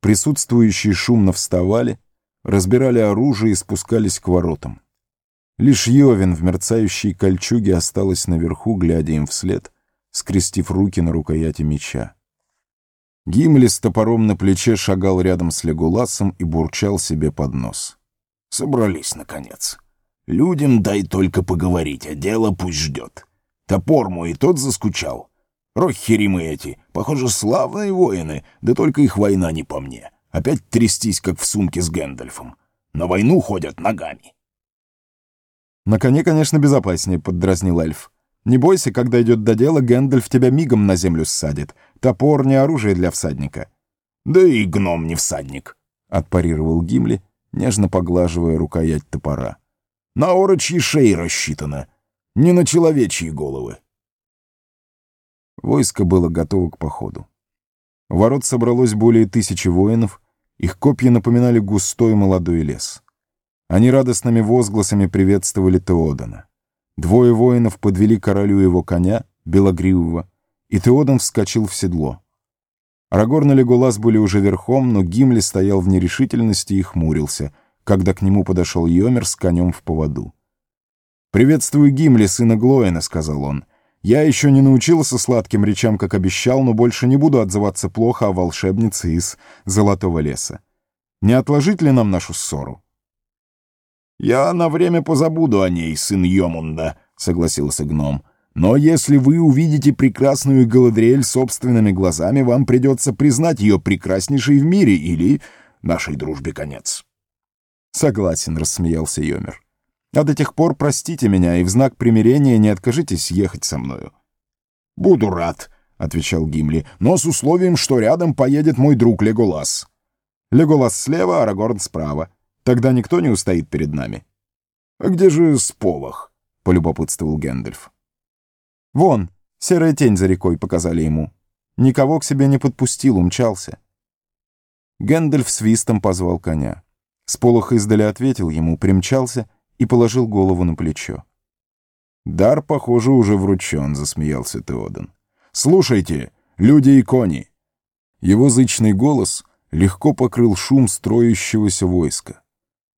Присутствующие шумно вставали, разбирали оружие и спускались к воротам. Лишь Йовин в мерцающей кольчуге осталась наверху, глядя им вслед, скрестив руки на рукояти меча. Гимли с топором на плече шагал рядом с Легуласом и бурчал себе под нос. «Собрались, наконец. Людям дай только поговорить, а дело пусть ждет. Топор мой и тот заскучал. Роххери мы эти, похоже, славные воины, да только их война не по мне. Опять трястись, как в сумке с Гэндальфом. На войну ходят ногами». «На коне, конечно, безопаснее», — поддразнил эльф. «Не бойся, когда идет до дела, Гэндальф тебя мигом на землю ссадит. Топор — не оружие для всадника». «Да и гном не всадник», — отпарировал Гимли, нежно поглаживая рукоять топора. «На орочьи шеи рассчитано, не на человечьи головы». Войско было готово к походу. У ворот собралось более тысячи воинов, их копья напоминали густой молодой лес. Они радостными возгласами приветствовали Теодана. Двое воинов подвели королю его коня, белогривого, и Теодан вскочил в седло. Арагорн и Леголас были уже верхом, но Гимли стоял в нерешительности и хмурился, когда к нему подошел Йомер с конем в поводу. «Приветствую Гимли, сына Глоэна», — сказал он. «Я еще не научился сладким речам, как обещал, но больше не буду отзываться плохо о волшебнице из Золотого леса. Не отложить ли нам нашу ссору?» «Я на время позабуду о ней, сын Йомунда», — согласился гном. «Но если вы увидите прекрасную Галадриэль собственными глазами, вам придется признать ее прекраснейшей в мире или нашей дружбе конец». «Согласен», — рассмеялся Йомер. «А до тех пор простите меня и в знак примирения не откажитесь ехать со мною». «Буду рад», — отвечал Гимли, «но с условием, что рядом поедет мой друг Леголас». «Леголас слева, Арагорн справа», Тогда никто не устоит перед нами. — А где же Сполох? — полюбопытствовал Гэндальф. — Вон, серая тень за рекой показали ему. Никого к себе не подпустил, умчался. Гэндальф свистом позвал коня. Сполох издали ответил ему, примчался и положил голову на плечо. «Дар, похоже, уже вручен», — засмеялся Теоден. «Слушайте, люди и кони!» Его зычный голос легко покрыл шум строящегося войска.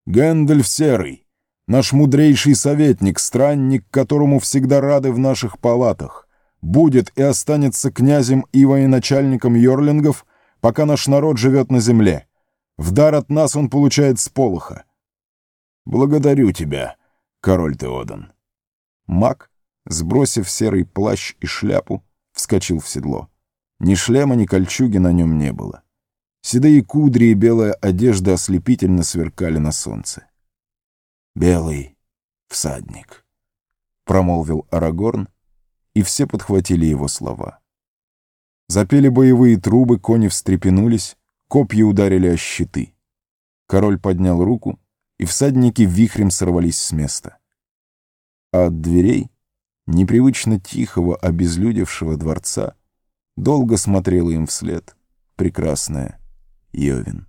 Гэндальф Серый, наш мудрейший советник, странник, которому всегда рады в наших палатах, будет и останется князем и военачальником Йорлингов, пока наш народ живет на земле. В дар от нас он получает сполоха. Благодарю тебя, король Теодан. Маг, сбросив серый плащ и шляпу, вскочил в седло. Ни шлема, ни кольчуги на нем не было. Седые кудри и белая одежда ослепительно сверкали на солнце. «Белый всадник», — промолвил Арагорн, и все подхватили его слова. Запели боевые трубы, кони встрепенулись, копья ударили о щиты. Король поднял руку, и всадники вихрем сорвались с места. А от дверей, непривычно тихого, обезлюдевшего дворца, долго смотрела им вслед прекрасная Йовин.